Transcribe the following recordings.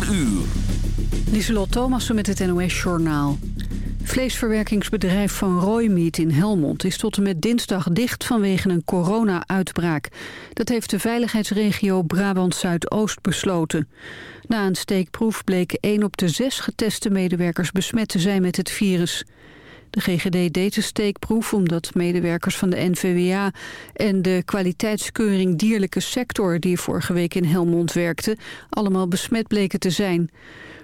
4 uur. Lieselot met het NOS-journaal. Vleesverwerkingsbedrijf Van Rooimeat in Helmond is tot en met dinsdag dicht vanwege een corona-uitbraak. Dat heeft de veiligheidsregio Brabant-Zuidoost besloten. Na een steekproef bleek 1 op de 6 geteste medewerkers besmet te zijn met het virus. De GGD deed de steekproef omdat medewerkers van de NVWA en de kwaliteitskeuring dierlijke sector die vorige week in Helmond werkte, allemaal besmet bleken te zijn.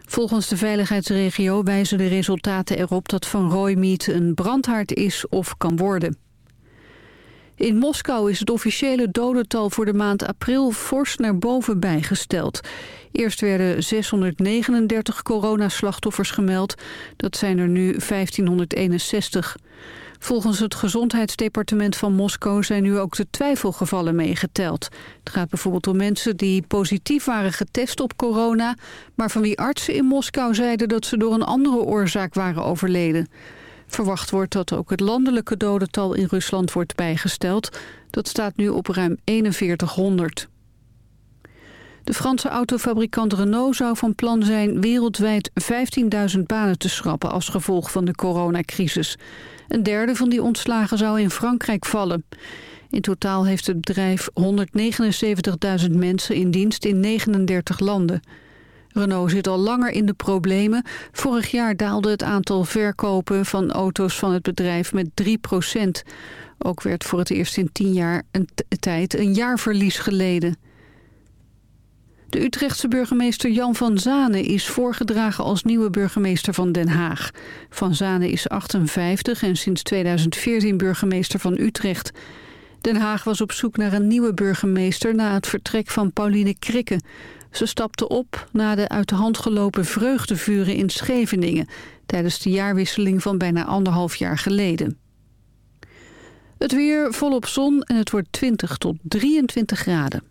Volgens de veiligheidsregio wijzen de resultaten erop dat Van Rooimeat een brandhaard is of kan worden. In Moskou is het officiële dodental voor de maand april fors naar boven bijgesteld. Eerst werden 639 coronaslachtoffers gemeld. Dat zijn er nu 1561. Volgens het gezondheidsdepartement van Moskou zijn nu ook de twijfelgevallen meegeteld. Het gaat bijvoorbeeld om mensen die positief waren getest op corona... maar van wie artsen in Moskou zeiden dat ze door een andere oorzaak waren overleden. Verwacht wordt dat ook het landelijke dodental in Rusland wordt bijgesteld. Dat staat nu op ruim 4100. De Franse autofabrikant Renault zou van plan zijn wereldwijd 15.000 banen te schrappen als gevolg van de coronacrisis. Een derde van die ontslagen zou in Frankrijk vallen. In totaal heeft het bedrijf 179.000 mensen in dienst in 39 landen. Renault zit al langer in de problemen. Vorig jaar daalde het aantal verkopen van auto's van het bedrijf met 3% Ook werd voor het eerst in 10 jaar een tijd een jaarverlies geleden. De Utrechtse burgemeester Jan van Zanen is voorgedragen als nieuwe burgemeester van Den Haag. Van Zanen is 58 en sinds 2014 burgemeester van Utrecht. Den Haag was op zoek naar een nieuwe burgemeester na het vertrek van Pauline Krikke. Ze stapte op na de uit de hand gelopen vreugdevuren in Scheveningen... tijdens de jaarwisseling van bijna anderhalf jaar geleden. Het weer volop zon en het wordt 20 tot 23 graden.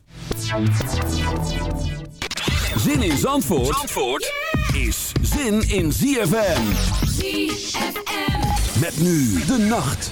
Zin in Zandvoort, Zandvoort is zin in ZFM. ZFM. Met nu de nacht.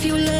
if you love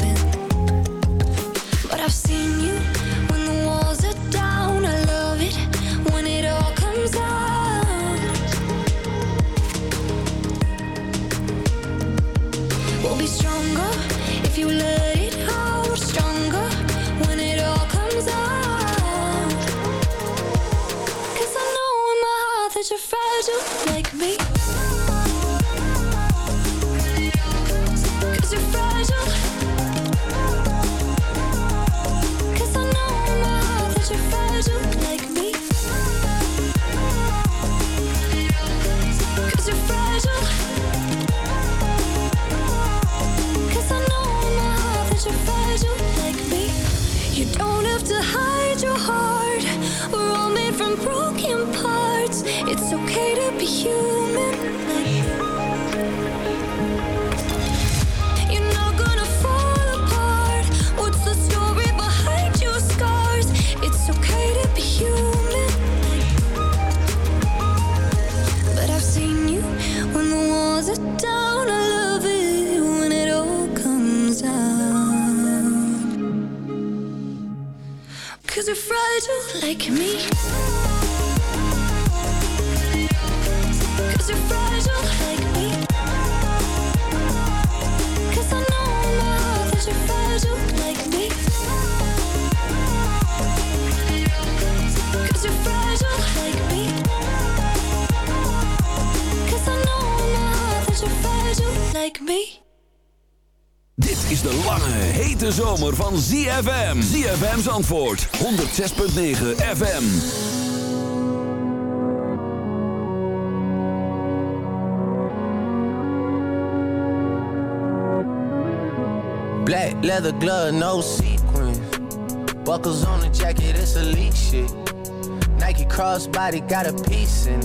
ZFM. ZFM's antwoord. 106.9 FM. Black leather glove, no sequins. Buckles on the jacket, it's elite shit. Nike crossbody got a piece in.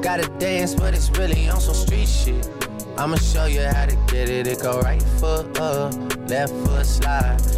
Gotta dance, but it's really on some street shit. I'ma show you how to get it. It go right foot up, left foot slide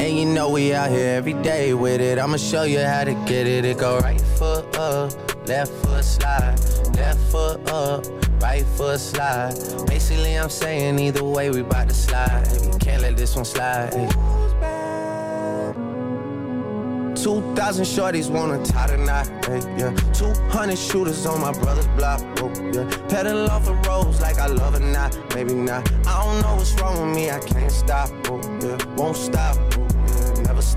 And you know we out here every day with it. I'ma show you how to get it. It go right foot up, left foot slide, left foot up, right foot slide. Basically, I'm saying either way we bout to slide. You can't let this one slide. 2,000 shorties wanna tie the knot, yeah. 200 shooters on my brother's block, oh, yeah. Pedal off the roads like I love it not, maybe not. I don't know what's wrong with me, I can't stop, oh, yeah. Won't stop, oh,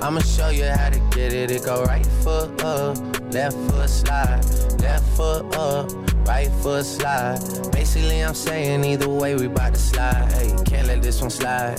I'ma show you how to get it. It go right foot up, left foot slide, left foot up, right foot slide. Basically, I'm saying either way we bout to slide. Hey, can't let this one slide.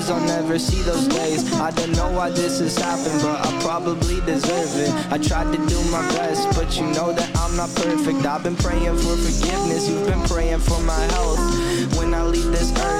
Cause I'll never see those days. I don't know why this has happened, but I probably deserve it. I tried to do my best, but you know that I'm not perfect. I've been praying for forgiveness, you've been praying for my health. When I leave this earth,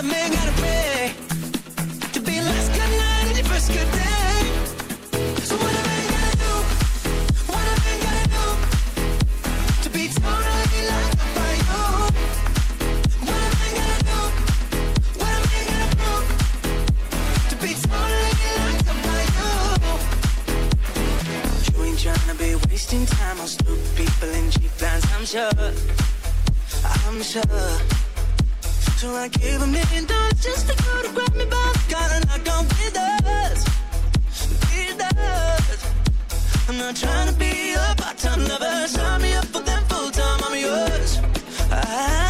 a man gotta pray to be last good night and your first good day. So what a man gotta do, what a man gotta do to be totally locked up by you. What a man gotta do, what a man gotta do to be totally locked up by you. You ain't tryna be wasting time on stupid people and cheap lines, I'm sure. I'm sure. So I gave a million dollars just to go to grab me by the collar knock on with us. With us. I'm not trying to be a part-time lover. Sign me up for them full-time. I'm yours. I'm